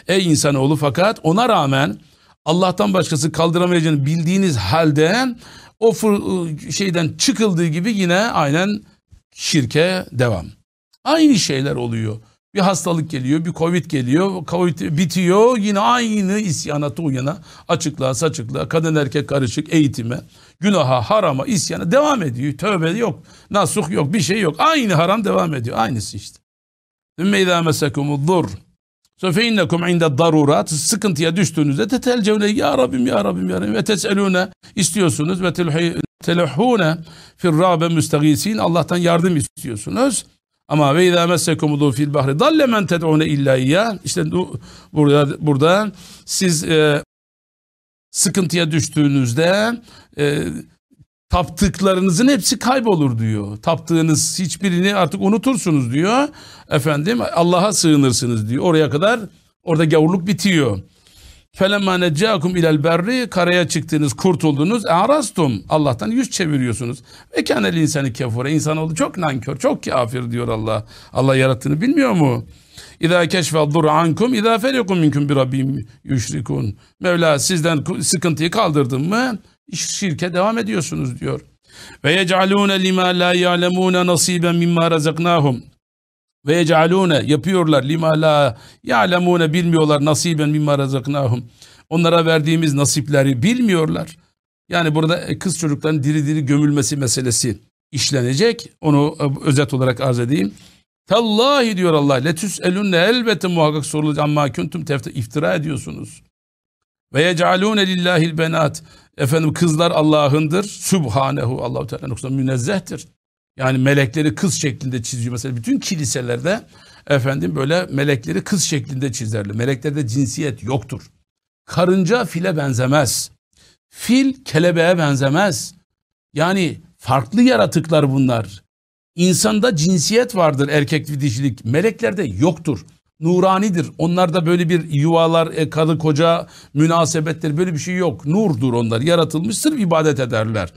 Ey insanoğlu fakat ona rağmen Allah'tan başkası kaldıramayacağını bildiğiniz halde o şeyden çıkıldığı gibi yine aynen şirke devam. Aynı şeyler oluyor. Bir hastalık geliyor, bir covid geliyor, covid bitiyor. Yine aynı isyana, tuğyana, açıklığa, saçıklığa, kadın erkek karışık, eğitime, günaha, harama, isyana devam ediyor. Tövbe yok, nasuh yok, bir şey yok. Aynı haram devam ediyor. Aynısı işte. Ümme izâ mesekumu Söfeinnekum inde darurat sıkıntıya düştüğünüzde tetelcevle ya Rabbim ya Rabbim ya Rabbim ve teselune istiyorsunuz ve telhune fir rabe müstegisin Allah'tan yardım istiyorsunuz. Ama ve izâ messekumudu fil bahri dalle men ted'une illa iyyâh. İşte burada, burada siz e, sıkıntıya düştüğünüzde e, taptıklarınızın hepsi kaybolur diyor. Taptığınız hiçbirini artık unutursunuz diyor. Efendim Allah'a sığınırsınız diyor. Oraya kadar orada gavurluk bitiyor. Felemma neccakum ilel berri karaya çıktınız, kurtuldunuz. Arastum. Allah'tan yüz çeviriyorsunuz. Ve kânel insanı kefure. İnsanoğlu çok nankör, çok kafir diyor Allah. Allah yarattığını bilmiyor mu? İzâ keşfel dur ankum izâ ferikum minkum bir rabbim yüşrikun. Mevla sizden sıkıntıyı kaldırdım mı şirke devam ediyorsunuz diyor. Ve yec'alûne limâ lâ ya'lemûne nasîben mimmâ razaknâhum. Ve yec'alûne yapıyorlar lima la ya'lemûne bilmiyorlar nasiben mimma razaknahum. Onlara verdiğimiz nasipleri bilmiyorlar. Yani burada kız çocukların diri diri gömülmesi meselesi işlenecek. Onu e, özet olarak arz edeyim. Tallahi diyor Allah. Letüs elünne elbette muhakkak sorulacak amma kuntum tefte iftira ediyorsunuz. Ve yec'alûne lillahil benat. Efendim kızlar Allah'ındır. Subhanehu. Allahu Teala münezzehtir. Yani melekleri kız şeklinde çiziyor. Mesela bütün kiliselerde efendim böyle melekleri kız şeklinde çizerler. Meleklerde cinsiyet yoktur. Karınca file benzemez. Fil kelebeğe benzemez. Yani farklı yaratıklar bunlar. İnsanda cinsiyet vardır erkek ve dişilik. Meleklerde yoktur. Nuranidir. Onlarda böyle bir yuvalar, e, karı koca münasebetleri böyle bir şey yok. Nurdur onlar. Yaratılmış sırf ibadet ederler.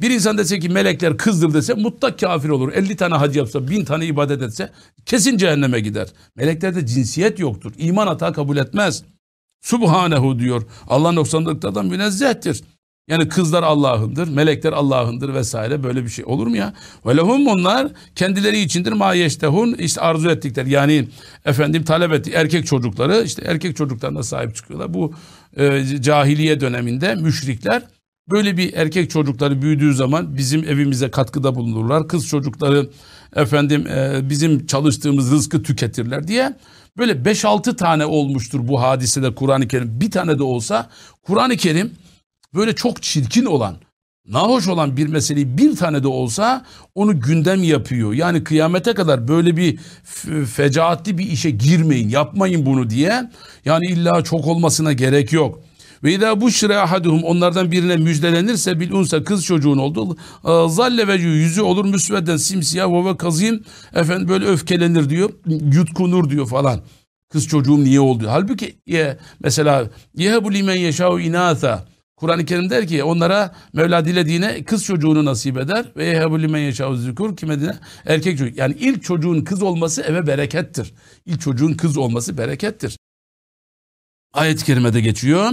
Bir insan dese ki melekler kızdır dese mutlak kafir olur. 50 tane hac yapsa, 1000 tane ibadet etse kesin cehenneme gider. Meleklerde cinsiyet yoktur. İman hata kabul etmez. Subhanehu diyor. Allah noksanlıklardan münezzehtir. Yani kızlar Allah'ındır, melekler Allah'ındır vesaire böyle bir şey olur mu ya? Ve lehum onlar kendileri içindir ma yeştehun işte arzu ettikler yani efendim talep etti erkek çocukları işte erkek çocuklarına sahip çıkıyorlar. Bu e, cahiliye döneminde müşrikler Böyle bir erkek çocukları büyüdüğü zaman bizim evimize katkıda bulunurlar. Kız çocukları efendim e, bizim çalıştığımız rızkı tüketirler diye. Böyle 5-6 tane olmuştur bu hadisede Kur'an-ı Kerim. Bir tane de olsa Kur'an-ı Kerim böyle çok çirkin olan, nahoş olan bir meseleyi bir tane de olsa onu gündem yapıyor. Yani kıyamete kadar böyle bir fecaatli bir işe girmeyin, yapmayın bunu diye. Yani illa çok olmasına gerek yok. Ve idâ buşre ahaduhum onlardan birine müjdelenirse bil unsa kız çocuğun oldu. Zalle ve yüzü olur müsvedden simsiyah ve ve kazim efendim böyle öfkelenir diyor. Yutkunur diyor falan. Kız çocuğum niye oldu? Halbuki ye, mesela yehebu limen yeşâhu inâtha. Kur'an-ı Kerim der ki onlara Mevla dilediğine kız çocuğunu nasip eder ve yehebu limen yeşâhu zükur kime dine erkek çocuk. Yani ilk çocuğun kız olması eve berekettir. İlk çocuğun kız olması berekettir. Ayet-i kerimede geçiyor.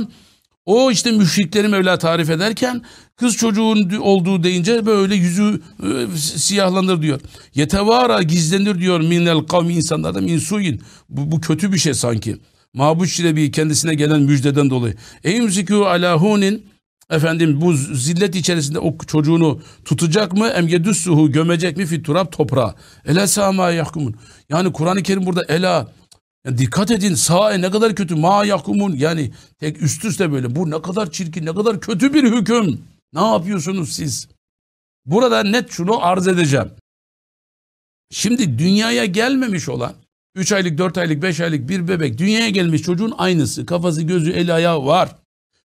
O işte müşrikleri Mevla tarif ederken kız çocuğun olduğu deyince böyle yüzü e, siyahlanır diyor. Yetevara gizlenir diyor minel kavmi insanlardan minsuyin. Bu, bu kötü bir şey sanki. Mabuş bir kendisine gelen müjdeden dolayı. Eymzikû alâhûnin efendim bu zillet içerisinde o çocuğunu tutacak mı em yedussuhu gömecek mi fit turab toprağa. Ele sâmâ yahkumun. Yani Kur'an-ı Kerim burada ela yani dikkat edin sağa ne kadar kötü. Ma yakumun yani tek üst üste böyle. Bu ne kadar çirkin ne kadar kötü bir hüküm. Ne yapıyorsunuz siz? Burada net şunu arz edeceğim. Şimdi dünyaya gelmemiş olan 3 aylık, 4 aylık, 5 aylık bir bebek dünyaya gelmiş çocuğun aynısı. Kafası, gözü, eli, ayağı var.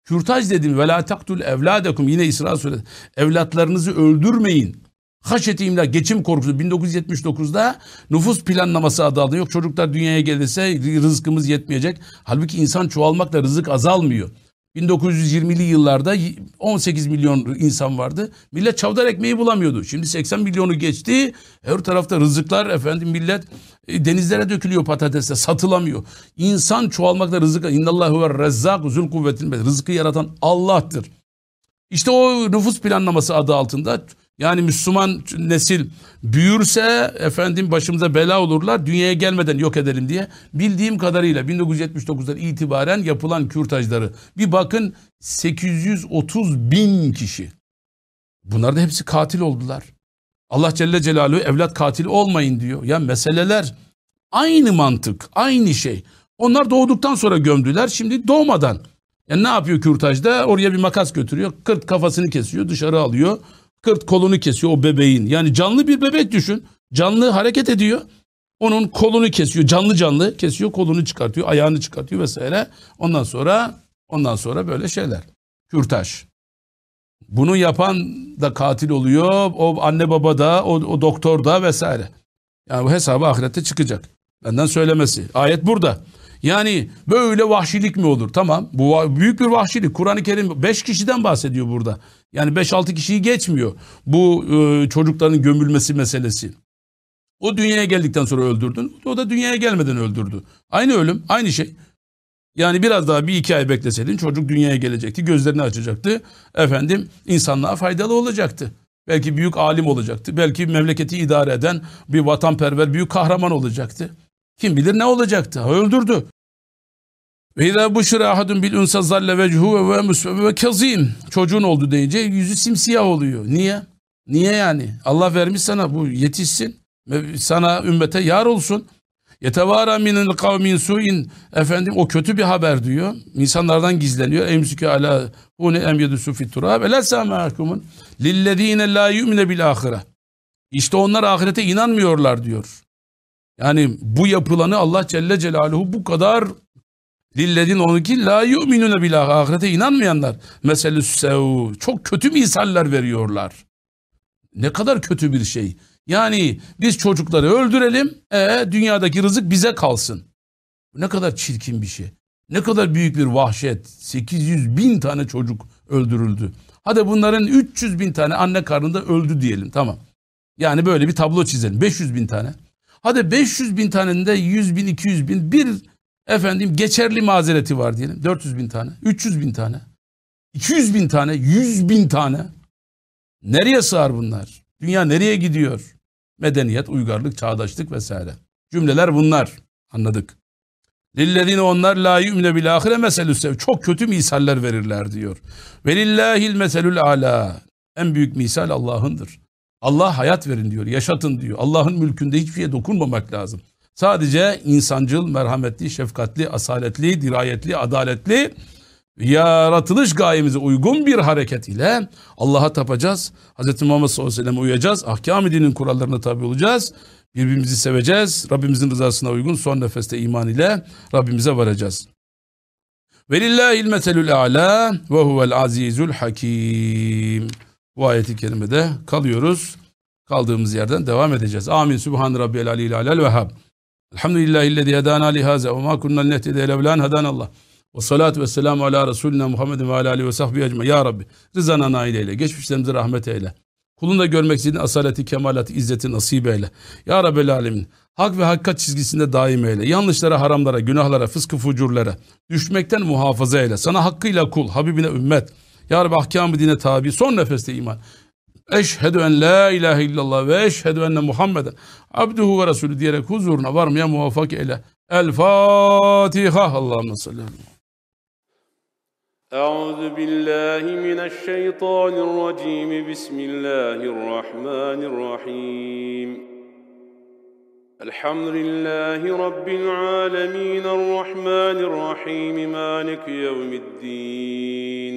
Kürtaj dedim. Ve la taktul evladekum. Yine İsra suresi. Evlatlarınızı öldürmeyin. Haşyeti imla geçim korkusu 1979'da nüfus planlaması adı altında yok çocuklar dünyaya gelirse rızkımız yetmeyecek. Halbuki insan çoğalmakla rızık azalmıyor. 1920'li yıllarda 18 milyon insan vardı. Millet çavdar ekmeği bulamıyordu. Şimdi 80 milyonu geçti. Her tarafta rızıklar efendim millet e, denizlere dökülüyor patatesle satılamıyor. İnsan çoğalmakta rızık. İnnallahu ve rezzak zul kuvvetin rızkı yaratan Allah'tır. İşte o nüfus planlaması adı altında yani Müslüman nesil büyürse efendim başımıza bela olurlar dünyaya gelmeden yok edelim diye bildiğim kadarıyla 1979'dan itibaren yapılan kürtajları bir bakın 830 bin kişi. Bunlar da hepsi katil oldular. Allah Celle Celaluhu evlat katili olmayın diyor. Ya meseleler aynı mantık, aynı şey. Onlar doğduktan sonra gömdüler. Şimdi doğmadan. Yani ne yapıyor kürtajda? Oraya bir makas götürüyor. Kırt kafasını kesiyor, dışarı alıyor. Kırt kolunu kesiyor o bebeğin. Yani canlı bir bebek düşün. Canlı hareket ediyor. Onun kolunu kesiyor. Canlı canlı kesiyor. Kolunu çıkartıyor. Ayağını çıkartıyor vesaire. Ondan sonra ondan sonra böyle şeyler. Kürtaj. Bunu yapan da katil oluyor. O anne baba da, o, o doktor da vesaire. Yani bu hesabı ahirette çıkacak. Benden söylemesi. Ayet burada. Yani böyle vahşilik mi olur? Tamam. Bu büyük bir vahşilik. Kur'an-ı Kerim 5 kişiden bahsediyor burada. Yani 5-6 kişiyi geçmiyor. Bu e, çocukların gömülmesi meselesi. O dünyaya geldikten sonra öldürdün. O da dünyaya gelmeden öldürdü. Aynı ölüm, aynı şey. Yani biraz daha bir iki ay bekleseydin çocuk dünyaya gelecekti. Gözlerini açacaktı. Efendim insanlığa faydalı olacaktı. Belki büyük alim olacaktı. Belki memleketi idare eden bir vatanperver büyük kahraman olacaktı. Kim bilir ne olacaktı. Öldürdü. Ve izâ buşra ahadun bil unsa zalle vechuhu ve musvebe ve kazim. Çocuğun oldu deyince yüzü simsiyah oluyor. Niye? Niye yani? Allah vermiş sana bu yetişsin. Sana ümmete yar olsun. Yetevara minel kavmin suin. Efendim o kötü bir haber diyor. İnsanlardan gizleniyor. Emsükü ala hune em yedusu fit turab. Ela samâkumun. Lillezîne la yu'mine bil ahire. İşte onlar ahirete inanmıyorlar diyor. Yani bu yapılanı Allah Celle Celaluhu bu kadar Lilledin onu ki la yu'minune bilah ahirete inanmayanlar. Meselü sev çok kötü misaller veriyorlar. Ne kadar kötü bir şey. Yani biz çocukları öldürelim, e, dünyadaki rızık bize kalsın. Ne kadar çirkin bir şey. Ne kadar büyük bir vahşet. 800 bin tane çocuk öldürüldü. Hadi bunların 300 bin tane anne karnında öldü diyelim tamam. Yani böyle bir tablo çizelim. 500 bin tane. Hadi 500 bin tanenin de 100 bin 200 bin bir efendim geçerli mazereti var diyelim. 400 bin tane, 300 bin tane, 200 bin tane, 100 bin tane. Nereye sığar bunlar? Dünya nereye gidiyor? Medeniyet, uygarlık, çağdaşlık vesaire. Cümleler bunlar. Anladık. Lillezine onlar la yu'mine bil ahire meselü sev. Çok kötü misaller verirler diyor. Ve lillahil meselül ala. En büyük misal Allah'ındır. Allah hayat verin diyor, yaşatın diyor. Allah'ın mülkünde hiçbir şeye dokunmamak lazım. Sadece insancıl, merhametli, şefkatli, asaletli, dirayetli, adaletli, yaratılış gayemize uygun bir hareket ile Allah'a tapacağız. Hz. Muhammed sallallahu aleyhi ve uyacağız. Ahkam-ı dinin kurallarına tabi olacağız. Birbirimizi seveceğiz. Rabbimizin rızasına uygun son nefeste iman ile Rabbimize varacağız. Velillahil meselül a'la ve huvel azizul hakim. Bu ayeti kerimede kalıyoruz. Kaldığımız yerden devam edeceğiz. Amin. Subhan rabbiyel aliyil alel vehhab. Elhamdülillahillezî hedâna lihâze ve mâ kunnâ nehtede levlân hedânallah. Ve salatu ve selamu ala Resulina Muhammedin ve ala ve sahbihi ecme. Ya Rabbi rızana nail eyle. Geçmişlerimizi rahmet eyle. Kulunda görmek istediğin asaleti, kemalatı, izzeti nasip eyle. Ya Rabbel alemin. Hak ve hakikat çizgisinde daim eyle. Yanlışlara, haramlara, günahlara, fıskı fucurlara düşmekten muhafaza eyle. Sana hakkıyla kul, Habibine ümmet. Ya Rabbi ahkamı dine tabi. Son nefeste iman. Eşhedü en la ilahe illallah ve eşhedü enne Muhammeden abduhu ve resulü diyerek huzuruna varmaya muvaffak eyle. El Fatiha. Allahümme salli أعوذ بالله من الشيطان الرجيم بسم الله الرحمن الرحيم الحمد لله رب العالمين الرحمن الرحيم مالك يوم الدين